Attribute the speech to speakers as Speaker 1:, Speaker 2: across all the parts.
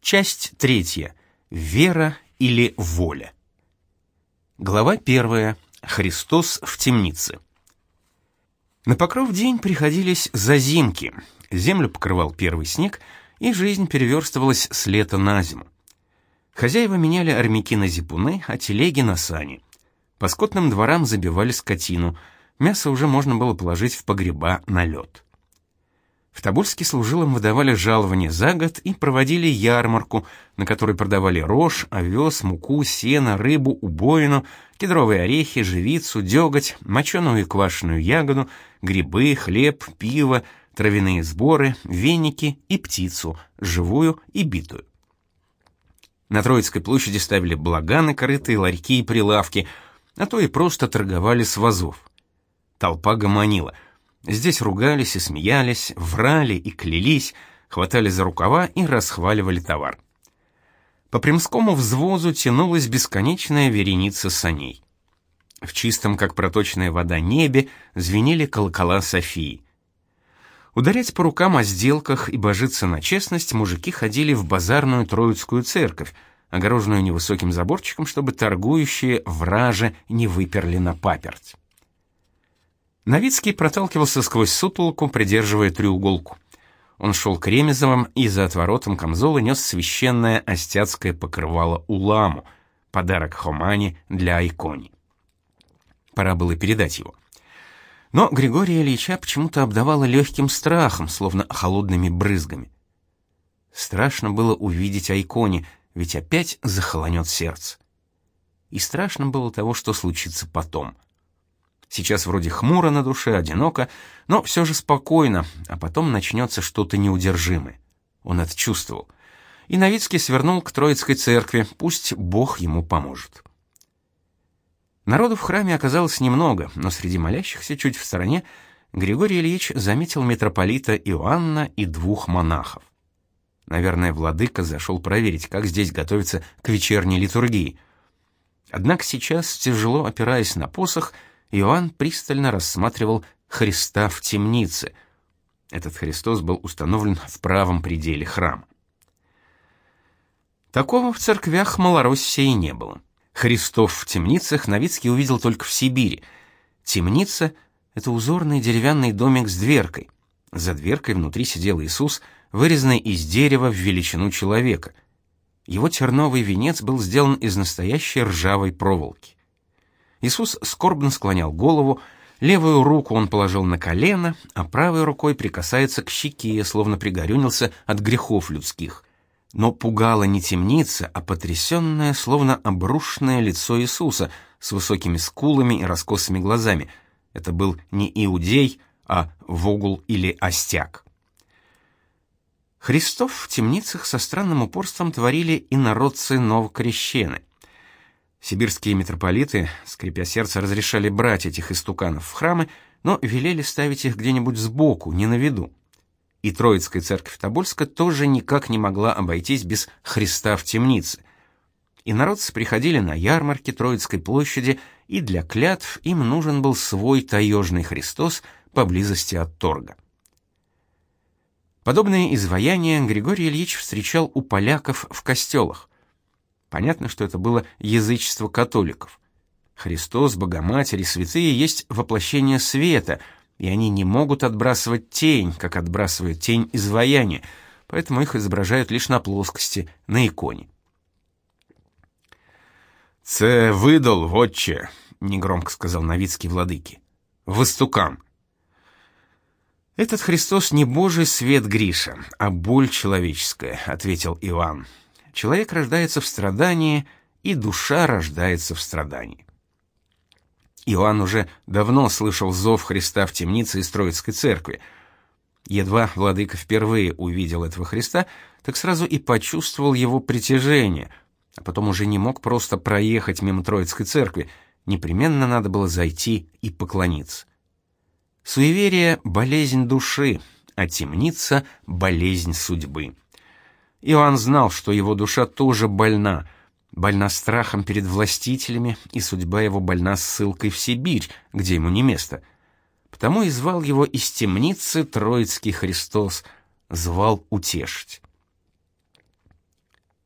Speaker 1: Часть третья. Вера или воля. Глава первая. Христос в темнице. На покров день приходились зазимки. Землю покрывал первый снег, и жизнь переверстывалась с лета на зиму. Хозяева меняли армяки на зипуны, а телеги на сани. По скотным дворам забивали скотину. Мясо уже можно было положить в погреба на лед. В Тобольске служилым выдавали жалование за год и проводили ярмарку, на которой продавали рожь, овес, муку, сено, рыбу, убоину, кедровые орехи, живицу, деготь, моченую и квашеную ягоду, грибы, хлеб, пиво, травяные сборы, веники и птицу, живую и битую. На Троицкой площади ставили благаны, корыты, ларьки и прилавки, а то и просто торговали с вазов. Толпа гомонила — Здесь ругались и смеялись, врали и клялись, хватали за рукава и расхваливали товар. По Примскому взвозу тянулась бесконечная вереница саней. В чистом, как проточная вода, небе звенели колокола Софии. Ударять по рукам о сделках и божиться на честность мужики ходили в базарную Троицкую церковь, огороженную невысоким заборчиком, чтобы торгующие враже не выперли на паперть. Новицкий проталкивался сквозь сутолоку, придерживая треуголку. Он шел к Ремезовым и за отворотом камзола нес священное остяцкое покрывало Уламу, подарок Хомани для Айкони. Пора было передать его. Но Григория Ильича почему-то обдавало легким страхом, словно холодными брызгами. Страшно было увидеть Айкони, ведь опять захолонет сердце. И страшно было того, что случится потом — Сейчас вроде хмуро на душе, одиноко, но все же спокойно, а потом начнется что-то неудержимое. Он это чувствовал. И Новицкий свернул к Троицкой церкви, пусть Бог ему поможет. Народу в храме оказалось немного, но среди молящихся чуть в стороне Григорий Ильич заметил митрополита Иоанна и двух монахов. Наверное, владыка зашел проверить, как здесь готовится к вечерней литургии. Однако сейчас, тяжело опираясь на посох, Иоанн пристально рассматривал Христа в темнице. Этот Христос был установлен в правом пределе храма. Такого в церквях Малороссии не было. Христов в темницах Новицкий увидел только в Сибири. Темница — это узорный деревянный домик с дверкой. За дверкой внутри сидел Иисус, вырезанный из дерева в величину человека. Его терновый венец был сделан из настоящей ржавой проволоки. Иисус скорбно склонял голову, левую руку он положил на колено, а правой рукой прикасается к щеке, словно пригорюнился от грехов людских. Но пугало не темница, а потрясенное, словно обрушенное лицо Иисуса с высокими скулами и раскосыми глазами. Это был не иудей, а вогул или остяк. Христов в темницах со странным упорством творили и народцы новокрещены. Сибирские митрополиты, скрипя сердце, разрешали брать этих истуканов в храмы, но велели ставить их где-нибудь сбоку, не на виду. И Троицкая церковь Тобольска тоже никак не могла обойтись без Христа в темнице. И народцы приходили на ярмарки Троицкой площади, и для клятв им нужен был свой таежный Христос поблизости от торга. Подобные изваяния Григорий Ильич встречал у поляков в костелах. Понятно, что это было язычество католиков. Христос, Богоматерь и святые есть воплощение света, и они не могут отбрасывать тень, как отбрасывают тень изваяния, поэтому их изображают лишь на плоскости, на иконе. «Це выдал, вотче», — негромко сказал Новицкий владыке. «Выстукан». «Этот Христос не Божий свет, Гриша, а боль человеческая», — ответил Иван. Человек рождается в страдании, и душа рождается в страдании. Иоанн уже давно слышал зов Христа в темнице из Троицкой церкви. Едва владыка впервые увидел этого Христа, так сразу и почувствовал его притяжение, а потом уже не мог просто проехать мимо Троицкой церкви, непременно надо было зайти и поклониться. Суеверие — болезнь души, а темница — болезнь судьбы. Иоанн знал, что его душа тоже больна, больна страхом перед властителями, и судьба его больна ссылкой в Сибирь, где ему не место. Потому и звал его из темницы Троицкий Христос, звал утешить.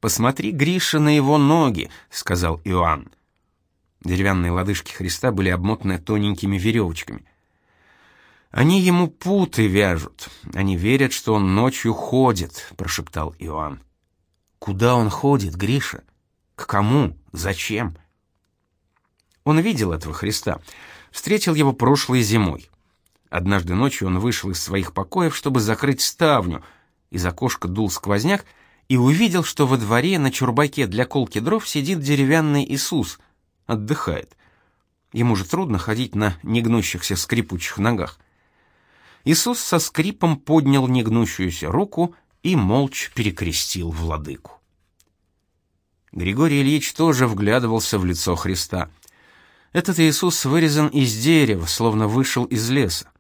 Speaker 1: Посмотри, Гриша, на его ноги, сказал Иоанн. Деревянные лодыжки Христа были обмотаны тоненькими веревочками. Они ему путы вяжут. Они верят, что он ночью ходит, прошептал Иоанн. Куда он ходит, Гриша? К кому? Зачем? Он видел этого Христа, встретил его прошлой зимой. Однажды ночью он вышел из своих покоев, чтобы закрыть ставню. Из окошка дул сквозняк и увидел, что во дворе на чурбаке для колки дров сидит деревянный Иисус, отдыхает. Ему же трудно ходить на негнущихся скрипучих ногах. Иисус со скрипом поднял негнущуюся руку и молча перекрестил владыку. Григорий Ильич тоже вглядывался в лицо Христа. Этот Иисус вырезан из дерева, словно вышел из леса.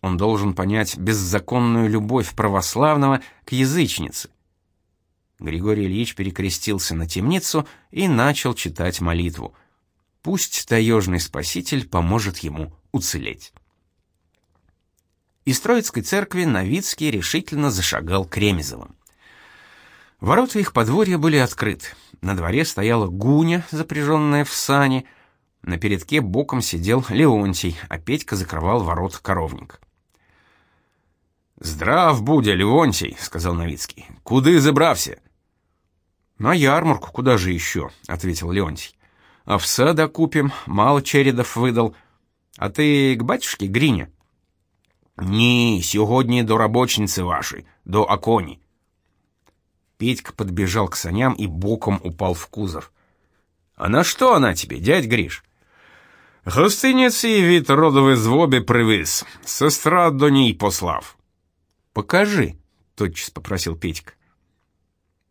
Speaker 1: Он должен понять беззаконную любовь православного к язычнице. Григорий Ильич перекрестился на темницу и начал читать молитву. Пусть таежный спаситель поможет ему уцелеть. Из Троицкой церкви Новицкий решительно зашагал к Ремезовым. Ворота их подворья были открыты. На дворе стояла гуня, запряженная в сани. На передке боком сидел Леонтий, а Петька закрывал ворот коровник. «Здрав будя, Леонтий», — сказал Новицкий. «Куды забрався?» «На ярмарку, куда же еще?» — ответил Леонтий. «Овса докупим, мало чередов выдал. А ты к батюшке Грине?» Ні, сьогодні до рабочницы вашей, до Акони. Петька подбежал к саням и боком упал в кузов. А на что она тебе, дядь Гриш? Гостиниці від родової звоби привіз, сестра до ній послав. Покажи, тотчас попросил Петька.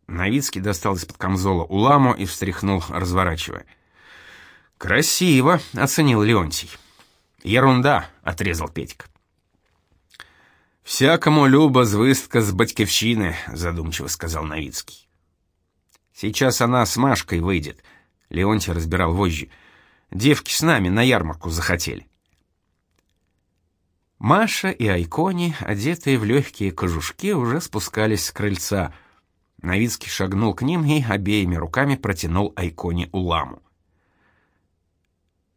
Speaker 1: Новицкий достал из-под камзола уламу и встряхнул, разворачивая. «Красиво», — оценил Леонтий. «Ерунда», — отрезал Петька. Всякому люба звистка з батьківщини, задумчиво сказал Новицкий. Сейчас она с Машкой выйдет. Леонтий разбирал вожжи. Девки с нами на ярмарку захотели. Маша и Айкони, одетые в легкие кожушки, уже спускались с крыльца. Новицкий шагнул к ним и обеими руками протянул Айкони уламу.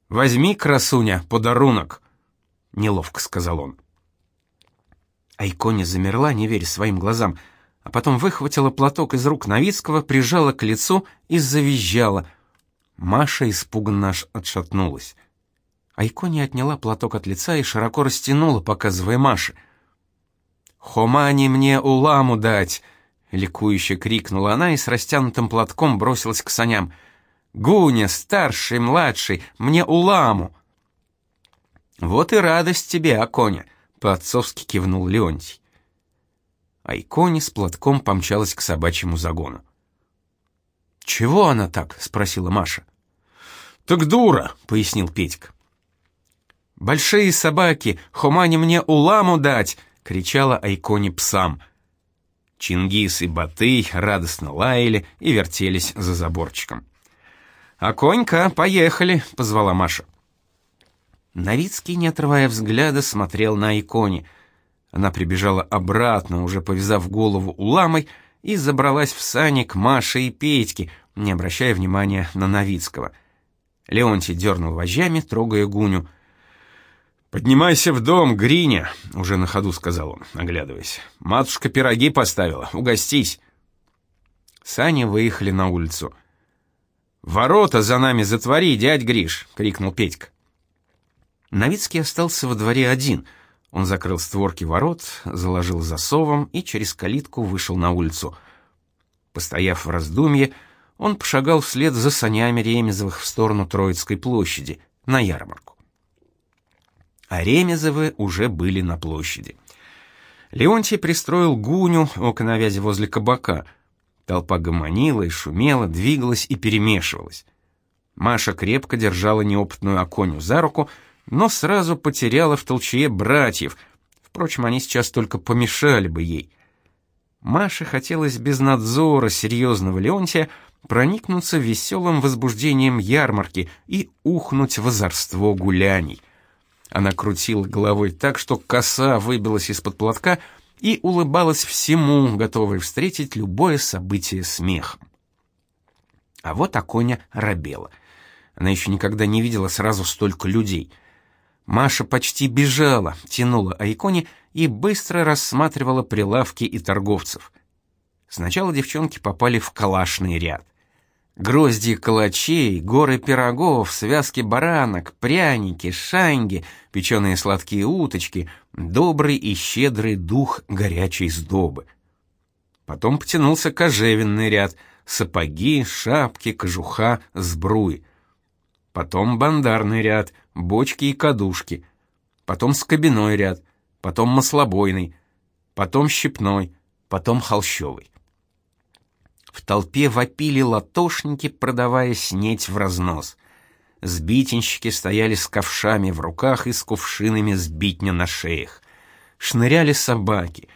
Speaker 1: «Возьми, красуня, подарунок!» — неловко сказал он. Айконя замерла, не веря своим глазам, а потом выхватила платок из рук Новицкого, прижала к лицу и завизжала. Маша испуганно отшатнулась. Айконя отняла платок от лица и широко растянула, показывая Маше. «Хомани мне уламу дать!» — ликующе крикнула она и с растянутым платком бросилась к саням. «Гуня, старший, младший, мне уламу!» «Вот и радость тебе, Аконя!» По-отцовски кивнул Леонтий. А Икони с платком помчалась к собачьему загону. «Чего она так?» — спросила Маша. «Так дура!» — пояснил Петька. «Большие собаки, хумани мне уламу дать!» — кричала Айкони псам. Чингис и Батый радостно лаяли и вертелись за заборчиком. «А конька, поехали!» — позвала Маша. Новицкий, не отрывая взгляда, смотрел на иконе. Она прибежала обратно, уже повязав голову уламой, и забралась в сани к Маше и Петьке, не обращая внимания на Новицкого. Леонтий дернул вожжами, трогая Гуню. «Поднимайся в дом, Гриня!» — уже на ходу сказал он, оглядываясь. «Матушка пироги поставила, угостись!» Сани выехали на улицу. «Ворота за нами затвори, дядь Гриш!» — крикнул Петька. Новицкий остался во дворе один. Он закрыл створки ворот, заложил засовом и через калитку вышел на улицу. Постояв в раздумье, он пошагал вслед за санями Ремезовых в сторону Троицкой площади, на ярмарку. А Ремезовы уже были на площади. Леонтий пристроил гуню около навязи возле кабака. Толпа гомонила и шумела, двигалась и перемешивалась. Маша крепко держала неопытную оконю за руку — но сразу потеряла в толчье братьев. Впрочем, они сейчас только помешали бы ей. Маше хотелось без надзора серьезного Леонтия проникнуться веселым возбуждением ярмарки и ухнуть в озорство гуляний. Она крутила головой так, что коса выбилась из-под платка и улыбалась всему, готовой встретить любое событие смехом. А вот Аконя робела. Она еще никогда не видела сразу столько людей. Маша почти бежала, тянула Айконе и быстро рассматривала прилавки и торговцев. Сначала девчонки попали в калашный ряд. Грозди калачей, горы пирогов, связки баранок, пряники, шанги, печеные сладкие уточки, добрый и щедрый дух горячей сдобы. Потом потянулся кожевенный ряд — сапоги, шапки, кожуха, сбруи. Потом бандарный ряд — бочки и кадушки. Потом скобяной ряд, потом маслобойный, потом щепной, потом холщовый. В толпе вопили латошники, продавая снеть в разнос. Сбитенщики стояли с ковшами в руках и с кувшинами сбитня на шеях. Шныряли собаки.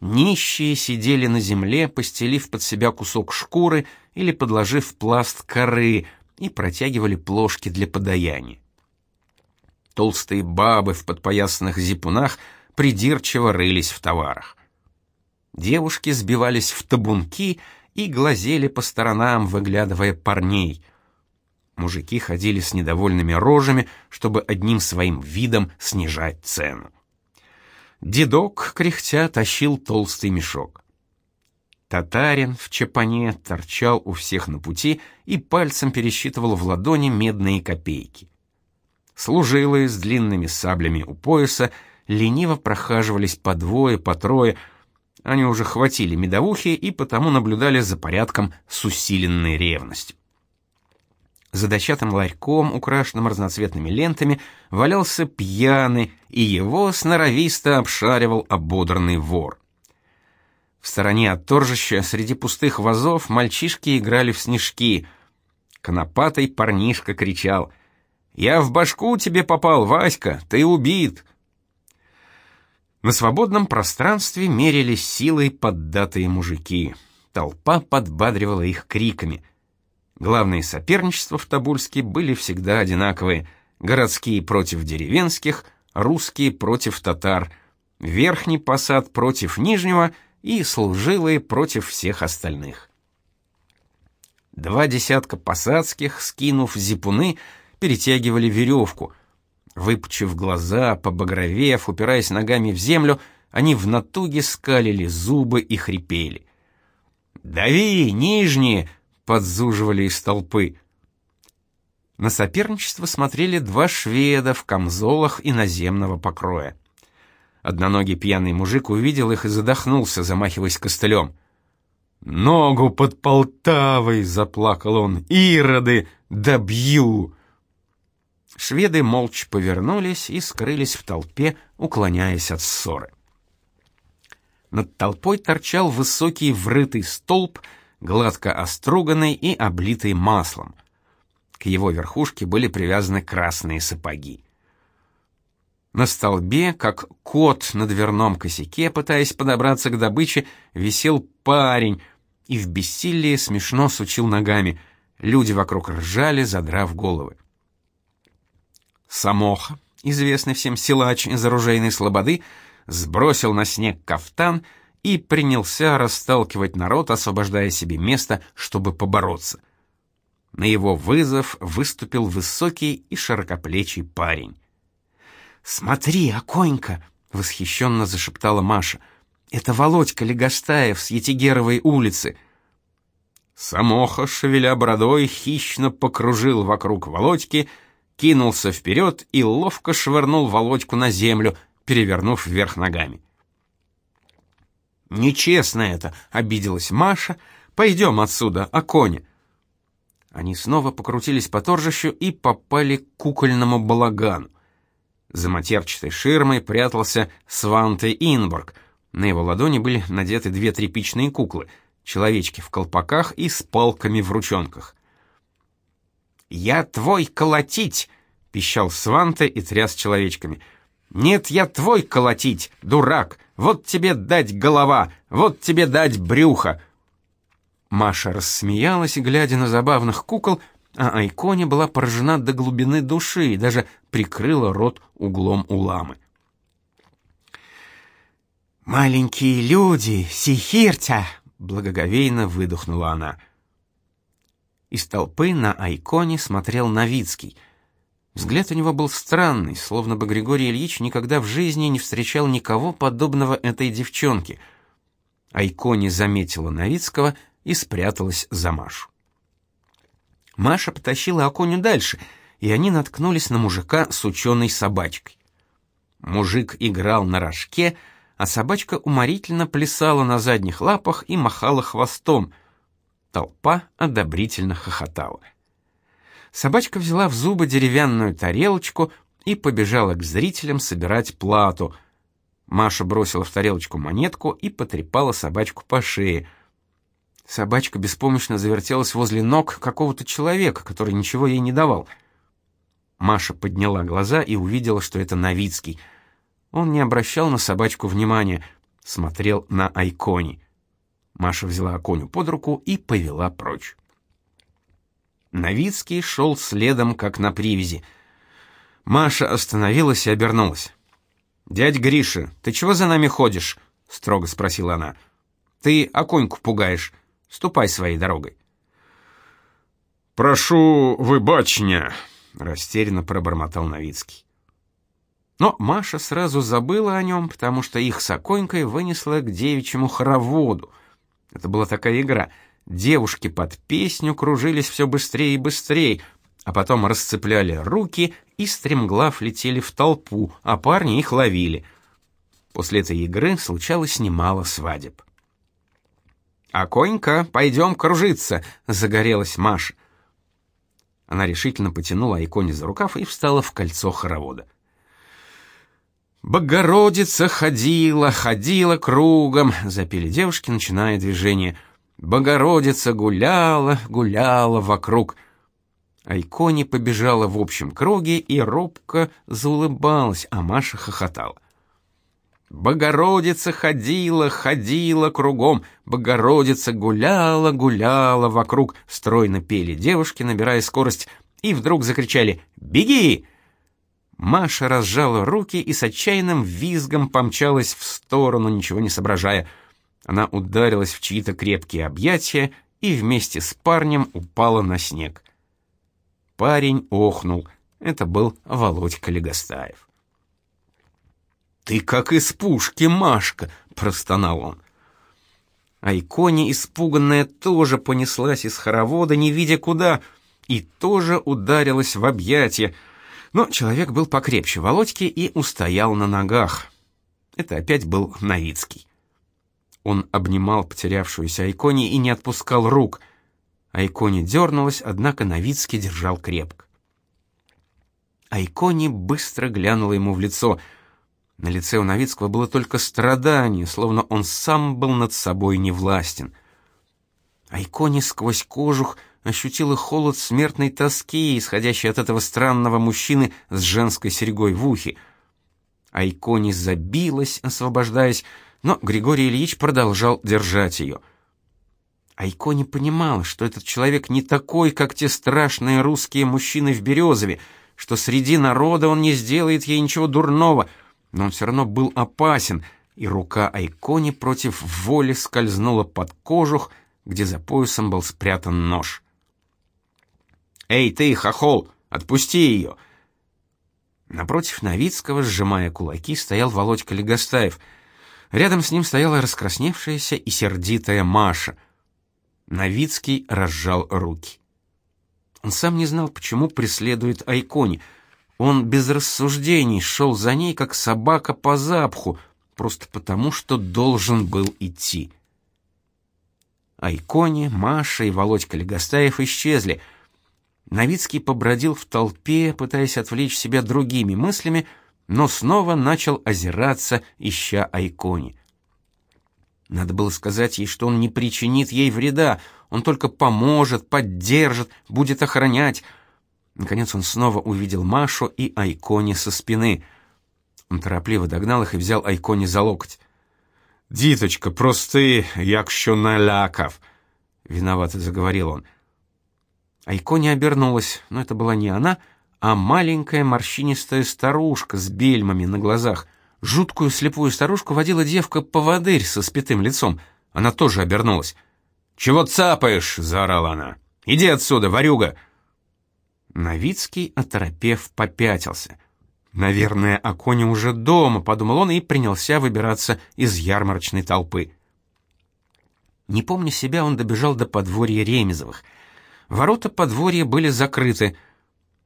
Speaker 1: Нищие сидели на земле, постелив под себя кусок шкуры или подложив пласт коры, и протягивали плошки для подаяния. Толстые бабы в подпоясанных зипунах придирчиво рылись в товарах. Девушки сбивались в табунки и глазели по сторонам, выглядывая парней. Мужики ходили с недовольными рожами, чтобы одним своим видом снижать цену. Дедок, кряхтя, тащил толстый мешок. Татарин в чапане торчал у всех на пути и пальцем пересчитывал в ладони медные копейки. Служилые с длинными саблями у пояса лениво прохаживались по двое, по трое, они уже хватили медовухи и потому наблюдали за порядком с усиленной ревностью. За дощатым ларьком, украшенным разноцветными лентами, валялся пьяный, и его сноровисто обшаривал ободранный вор. В стороне от торжища, среди пустых вазов, мальчишки играли в снежки. Конопатый парнишка кричал «Я в башку тебе попал, Васька, ты убит!» На свободном пространстве мерились силой поддатые мужики. Толпа подбадривала их криками. Главные соперничества в Тобольске были всегда одинаковые: городские против деревенских, русские против татар, верхний посад против нижнего и служилые против всех остальных. Два десятка посадских, скинув зипуны, перетягивали веревку — Выпучив глаза, побагровев, упираясь ногами в землю, они в натуге скалили зубы и хрипели. «Дави, нижние!» — подзуживали из толпы. На соперничество смотрели два шведа в камзолах иноземного покроя. Одноногий пьяный мужик увидел их и задохнулся, замахиваясь костылем. «Ногу под Полтавой!» — заплакал он. «Ироды! Добью!» Шведы молча повернулись и скрылись в толпе, уклоняясь от ссоры. Над толпой торчал высокий врытый столб, гладко оструганный и облитый маслом. К его верхушке были привязаны красные сапоги. На столбе, как кот на дверном косяке, пытаясь подобраться к добыче, висел парень и в бессилии смешно сучил ногами. Люди вокруг ржали, задрав головы. Самоха, известный всем силач из оружейной слободы, сбросил на снег кафтан и принялся расталкивать народ, освобождая себе место, чтобы побороться. На его вызов выступил высокий и широкоплечий парень. «Смотри, Аконька!» — восхищенно зашептала Маша. «Это Володька Легостаев с Етигеровой улицы». Самоха, шевеля бородой, хищно покружил вокруг Володьки — кинулся вперед и ловко швырнул Володьку на землю, перевернув вверх ногами. «Нечестно это!» — обиделась Маша. «Пойдем отсюда, о коне!» Они снова покрутились по торжищу и попали к кукольному балагану. За матерчатой ширмой прятался Сванте Инборг. На его ладони были надеты две тряпичные куклы, человечки в колпаках и с палками в ручонках. «Я твой колотить!» — пищал Сванте и тряс человечками. «Нет, я твой колотить, дурак! Вот тебе дать голова, вот тебе дать брюхо!» Маша рассмеялась, глядя на забавных кукол, а Айконе была поражена до глубины души и даже прикрыла рот углом у ламы. «Маленькие люди, сихиртя!» — благоговейно выдохнула она. Из толпы на Айконе смотрел Новицкий. Взгляд у него был странный, словно бы Григорий Ильич никогда в жизни не встречал никого подобного этой девчонке. Айконе заметила Новицкого и спряталась за Машу. Маша потащила Аконю дальше, и они наткнулись на мужика с ученой собачкой. Мужик играл на рожке, а собачка уморительно плясала на задних лапах и махала хвостом. Толпа одобрительно хохотала. Собачка взяла в зубы деревянную тарелочку и побежала к зрителям собирать плату. Маша бросила в тарелочку монетку и потрепала собачку по шее. Собачка беспомощно завертелась возле ног какого-то человека, который ничего ей не давал. Маша подняла глаза и увидела, что это Новицкий — он не обращал на собачку внимания, смотрел на Айкони. Маша взяла Аконю под руку и повела прочь. Новицкий шел следом, как на привязи. Маша остановилась и обернулась. «Дядь Гриша, ты чего за нами ходишь?» — строго спросила она. «Ты оконьку пугаешь. Ступай своей дорогой».
Speaker 2: «Прошу выбачня», —
Speaker 1: растерянно пробормотал Новицкий. Но Маша сразу забыла о нем, потому что их с Аконькой вынесла к девичьему хороводу. Это была такая игра. Девушки под песню кружились все быстрее и быстрее, а потом расцепляли руки и стремглав летели в толпу, а парни их ловили. После этой игры случалось немало свадеб. «Аконька, пойдем кружиться!» — загорелась Маша. Она решительно потянула Айконе за рукав и встала в кольцо хоровода. Богородица ходила, ходила кругом, запели девушки, начиная движение. Богородица гуляла, гуляла вокруг. Айкони побежала в общем круге и робко заулыбалась, а Маша хохотала. Богородица ходила, ходила кругом, Богородица гуляла, гуляла вокруг. Стройно пели девушки, набирая скорость, и вдруг закричали «Беги!» Маша разжала руки и с отчаянным визгом помчалась в сторону, ничего не соображая. Она ударилась в чьи-то крепкие объятия и вместе с парнем упала на снег. Парень охнул. Это был Володька Легостаев. «Ты как из пушки, Машка!» — простонал он. А иконе, испуганная, тоже понеслась из хоровода, не видя куда, и тоже ударилась в объятия — но человек был покрепче Володьки и устоял на ногах. Это опять был Новицкий. Он обнимал потерявшуюся Айкони и не отпускал рук. Айкони дернулась, однако Новицкий держал крепко. Айкони быстро глянула ему в лицо. На лице у Новицкого было только страдание, словно он сам был над собой невластен. Айкони сквозь кожух ощутила холод смертной тоски, исходящей от этого странного мужчины с женской серьгой в ухе. Айкони забилась, освобождаясь, но Григорий Ильич продолжал держать ее. Айкони понимала, что этот человек не такой, как те страшные русские мужчины в Березове, что среди народа он не сделает ей ничего дурного, но он все равно был опасен, и рука Айкони против воли скользнула под кожух, где за поясом был спрятан нож. «Эй, ты, хохол, отпусти ее!» Напротив Новицкого, сжимая кулаки, стоял Володька Легостаев. Рядом с ним стояла раскрасневшаяся и сердитая Маша. Новицкий разжал руки. Он сам не знал, почему преследует Айкони. Он без рассуждений шел за ней, как собака по запаху, просто потому, что должен был идти. Айкони, Маша и Володька Легостаев исчезли — Новицкий побродил в толпе, пытаясь отвлечь себя другими мыслями, но снова начал озираться, ища Айкони. Надо было сказать ей, что он не причинит ей вреда, он только поможет, поддержит, будет охранять. Наконец он снова увидел Машу и Айкони со спины. Он торопливо догнал их и взял Айкони за локоть. «Діточка, прости, якщо налякав», — виновато заговорил он. Айко не обернулась, но это была не она, а маленькая морщинистая старушка с бельмами на глазах. Жуткую слепую старушку водила девка-поводырь со спитым лицом. Она тоже обернулась. «Чего цапаешь?» — заорала она. Иди отсюда, ворюга!» Новицкий, оторопев, попятился. «Наверное, Акони уже дома», — подумал он и принялся выбираться из ярмарочной толпы. Не помня себя, он добежал до подворья Ремезовых. Ворота подворья были закрыты.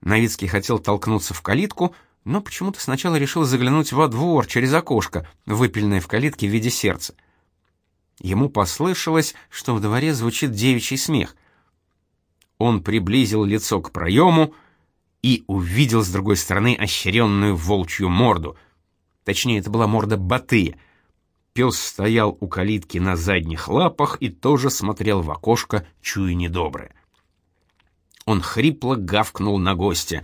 Speaker 1: Новицкий хотел толкнуться в калитку, но почему-то сначала решил заглянуть во двор через окошко, выпиленное в калитке в виде сердца. Ему послышалось, что в дворе звучит девичий смех. Он приблизил лицо к проему и увидел с другой стороны ощеренную волчью морду. Точнее, это была морда Батыя — Пес стоял у калитки на задних лапах и тоже смотрел в окошко, чуя недоброе. Он хрипло гавкнул на гостя.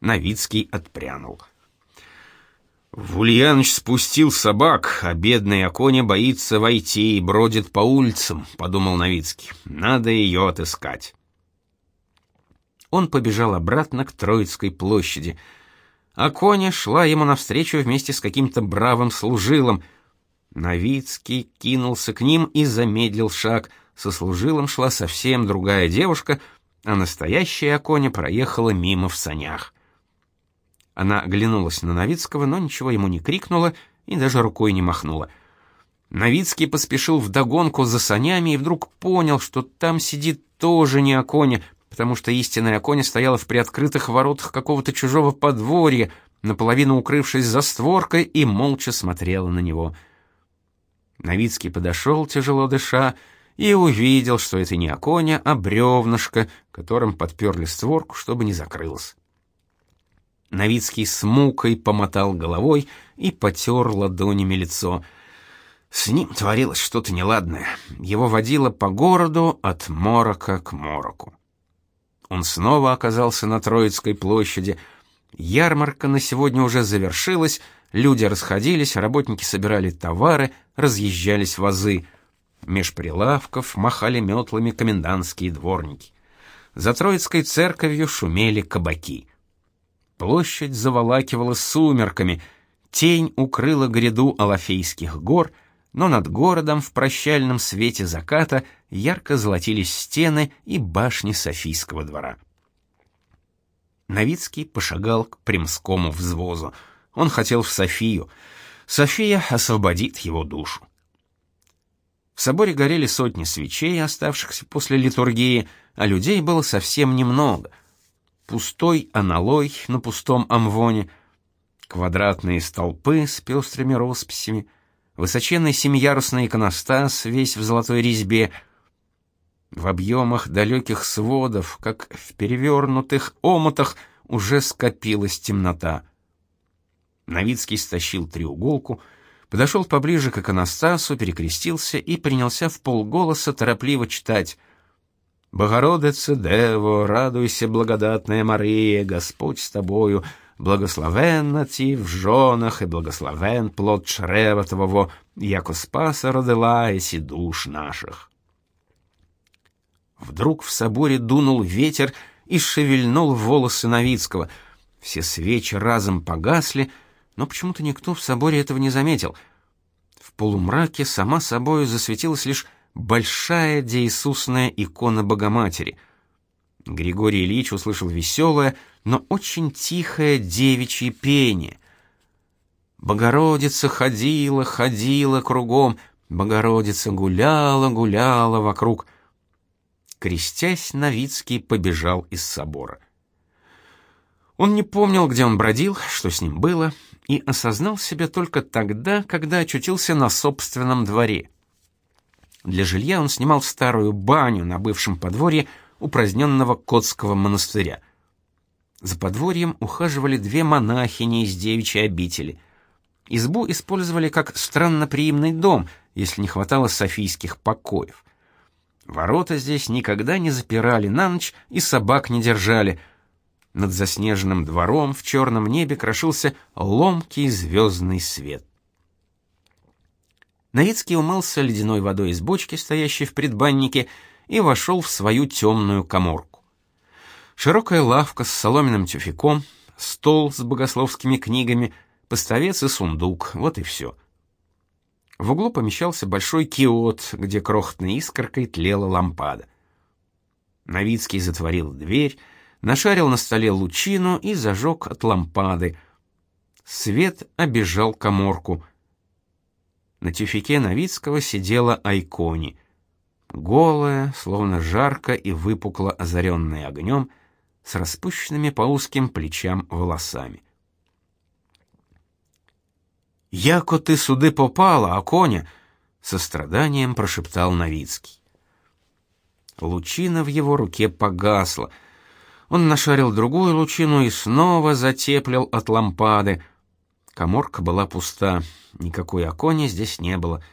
Speaker 1: Новицкий отпрянул. В Ульяныч спустил собак, а бедный Аконя боится войти и бродит по улицам, подумал Новицкий. Надо ее отыскать. Он побежал обратно к Троицкой площади. Аконя шла ему навстречу вместе с каким-то бравым служилом — Новицкий кинулся к ним и замедлил шаг. Со служилым шла совсем другая девушка, а настоящая Аконя проехала мимо в санях. Она оглянулась на Новицкого, но ничего ему не крикнула и даже рукой не махнула. Новицкий поспешил вдогонку за санями и вдруг понял, что там сидит тоже не Аконя, потому что истинная Аконя стояла в приоткрытых воротах какого-то чужого подворья, наполовину укрывшись за створкой, и молча смотрела на него — Новицкий подошел, тяжело дыша, и увидел, что это не оконя, а бревнышко, которым подперли створку, чтобы не закрылось. Новицкий с мукой помотал головой и потер ладонями лицо. С ним творилось что-то неладное. Его водило по городу от морока к мороку. Он снова оказался на Троицкой площади. Ярмарка на сегодня уже завершилась, Люди расходились, работники собирали товары, разъезжались вазы. Меж прилавков махали метлами комендантские дворники. За Троицкой церковью шумели кабаки. Площадь заволакивала сумерками, тень укрыла гряду Алафейских гор, но над городом в прощальном свете заката ярко золотились стены и башни Софийского двора. Новицкий пошагал к Примскому взвозу. Он хотел в Софию. София освободит его душу. В соборе горели сотни свечей, оставшихся после литургии, а людей было совсем немного. Пустой аналой на пустом амвоне, квадратные столпы с пестрыми росписями, высоченный семиярусный иконостас весь в золотой резьбе. В объемах далеких сводов, как в перевернутых омутах, уже скопилась темнота. Новицкий стащил треуголку, подошел поближе к иконостасу, перекрестился и принялся в полголоса торопливо читать «Богородице Дево, радуйся, благодатная Мария, Господь с тобою, благословенна ти в женах, и благословен плод чрева твоего, яко спаса родила еси душ наших». Вдруг в соборе дунул ветер и шевельнул волосы Новицкого. Все свечи разом погасли, но почему-то никто в соборе этого не заметил. В полумраке сама собою засветилась лишь большая деисусная икона Богоматери. Григорий Ильич услышал веселое, но очень тихое девичье пение. Богородица ходила, ходила кругом, Богородица гуляла, гуляла вокруг. Крестясь, Новицкий побежал из собора. Он не помнил, где он бродил, что с ним было, и осознал себя только тогда, когда очутился на собственном дворе. Для жилья он снимал старую баню на бывшем подворье упраздненного Котского монастыря. За подворьем ухаживали две монахини из девичьей обители. Избу использовали как странноприимный дом, если не хватало софийских покоев. Ворота здесь никогда не запирали на ночь и собак не держали — над заснеженным двором в черном небе крошился ломкий звездный свет. Новицкий умылся ледяной водой из бочки, стоящей в предбаннике, и вошел в свою темную каморку. Широкая лавка с соломенным тюфяком, стол с богословскими книгами, поставец и сундук — вот и все. В углу помещался большой киот, где крохотной искоркой тлела лампада. Новицкий затворил дверь, нашарил на столе лучину и зажег от лампады. Свет обежал каморку. На тюфике Новицкого сидела Айкони. Голая, словно жарко и выпукло озаренная огнем, с распущенными по узким плечам волосами. «Яко ты суды попала, Аконя!» — со страданием прошептал Новицкий. Лучина в его руке погасла. Он нашарил другую лучину и снова затеплил от лампады. Каморка была пуста, никакой окони здесь не было.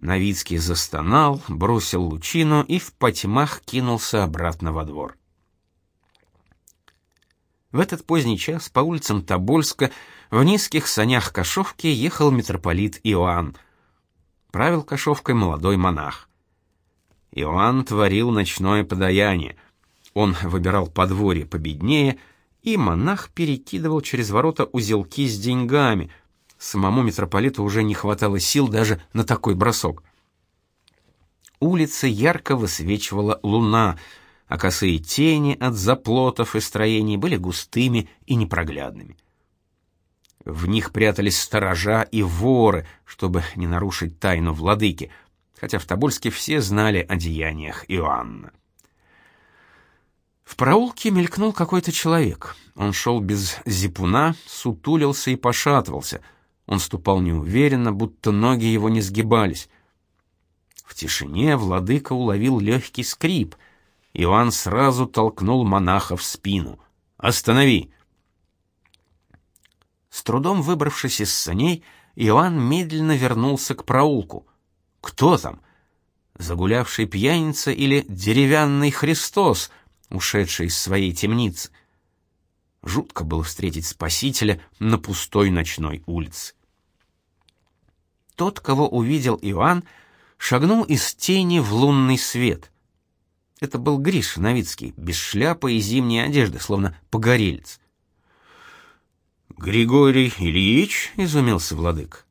Speaker 1: Новицкий застонал, бросил лучину и в потьмах кинулся обратно во двор. В этот поздний час по улицам Тобольска в низких санях кошовки ехал митрополит Иоанн. Правил кошовкой молодой монах. Иоанн творил ночное подаяние. Он выбирал подворье победнее, и монах перекидывал через ворота узелки с деньгами. Самому митрополиту уже не хватало сил даже на такой бросок. Улица ярко высвечивала луна, а косые тени от заплотов и строений были густыми и непроглядными. В них прятались сторожа и воры, чтобы не нарушить тайну владыки — хотя в Тобольске все знали о деяниях Иоанна. В проулке мелькнул какой-то человек. Он шел без зипуна, сутулился и пошатывался. Он ступал неуверенно, будто ноги его не сгибались. В тишине владыка уловил легкий скрип. Иоанн сразу толкнул монаха в спину. «Останови!» С трудом выбравшись из саней, Иоанн медленно вернулся к проулку — кто там? Загулявший пьяница или деревянный Христос, ушедший из своей темницы? Жутко было встретить Спасителя на пустой ночной улице. Тот, кого увидел Иоанн, шагнул из тени в лунный свет. Это был Гриша Новицкий, без шляпы и зимней одежды, словно погорелец. «Григорий Ильич?» — изумился владык.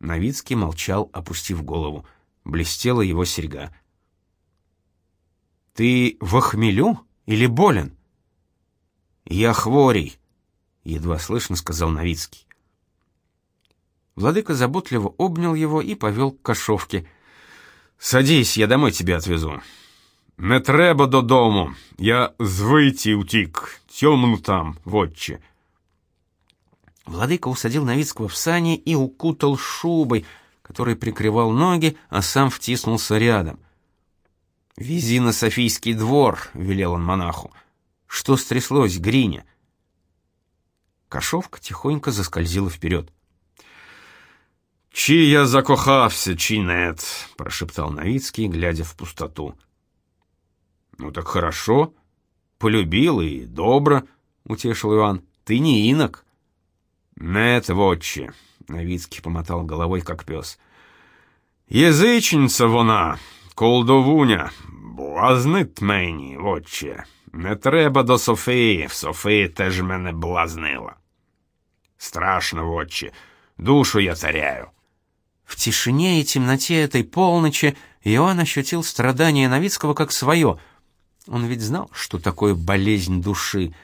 Speaker 1: Новицкий молчал, опустив голову. Блестела его серьга. «Ты в хмелю или болен?» «Я хворей», — едва слышно сказал Новицкий. Владыка заботливо обнял его и повел к кошовке. «Садись, я домой тебя отвезу». «Не треба додому, я звити утік, темно там, вотче». Владыка усадил Новицкого в сани и укутал шубой, который прикрывал ноги, а сам втиснулся рядом. «Вези на Софийский двор», — велел он монаху. «Что стряслось, Гриня?» Кошовка тихонько заскользила вперед.
Speaker 2: «Чи я закохався, чи нет», — прошептал Новицкий, глядя в пустоту. «Ну так хорошо. Полюбил и добро», — утешил Иван. «Ты не инок». «Нет, вотче», — Новицкий помотал головой, как пес. «Язичниця вона, колдовуня, блазнит мені, вотче. Не треба до Софії, в Софії теж мене блазнила. Страшно, вотче, душу я царяю».
Speaker 1: В тишине и темноте этой полночи Иоанн ощутил страдание Новицкого как свое. Он ведь знал, что такое болезнь души —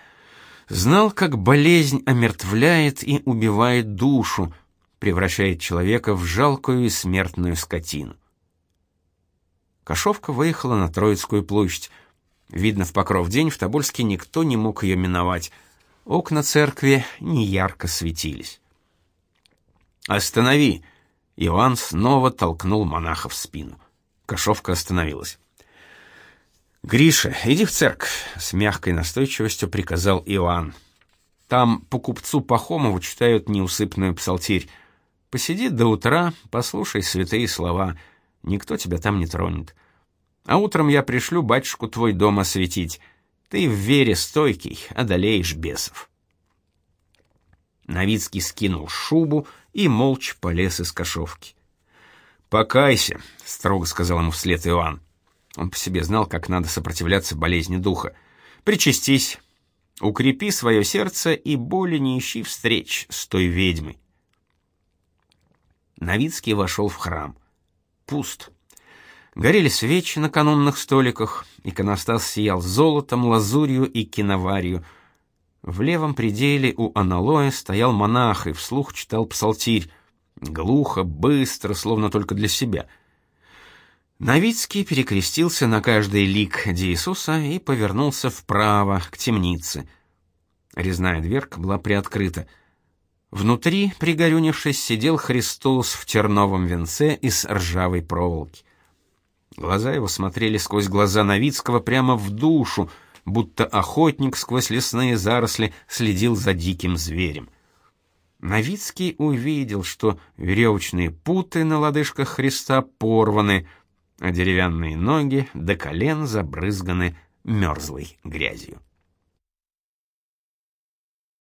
Speaker 1: Знал, как болезнь омертвляет и убивает душу, превращает человека в жалкую и смертную скотину. Кошовка выехала на Троицкую площадь. Видно, в покров день в Тобольске никто не мог ее миновать. Окна церкви неярко светились. «Останови!» Иоанн снова толкнул монаха в спину. Кошовка остановилась. «Гриша, иди в церковь», — с мягкой настойчивостью приказал Иоанн. «Там по купцу Пахомову читают неусыпную псалтирь. Посиди до утра, послушай святые слова. Никто тебя там не тронет. А утром я пришлю батюшку твой дом осветить. Ты в вере стойкий, одолеешь бесов». Новицкий скинул шубу и молча полез из кошовки. «Покайся», — строго сказал ему вслед Иоанн. Он по себе знал, как надо сопротивляться болезни духа. Причастись, укрепи свое сердце и боли не ищи встреч с той ведьмой. Новицкий вошел в храм. Пуст. Горели свечи на канонных столиках, иконостас сиял золотом, лазурью и киноварью. В левом пределе у аналоя стоял монах и вслух читал псалтирь, глухо, быстро, словно только для себя. Новицкий перекрестился на каждый лик Иисуса и повернулся вправо, к темнице. Резная дверка была приоткрыта. Внутри, пригорюнившись, сидел Христос в терновом венце из ржавой проволоки. Глаза его смотрели сквозь глаза Новицкого прямо в душу, будто охотник сквозь лесные заросли следил за диким зверем. Новицкий увидел, что веревочные путы на лодыжках Христа порваны, а деревянные ноги до колен забрызганы мерзлой грязью.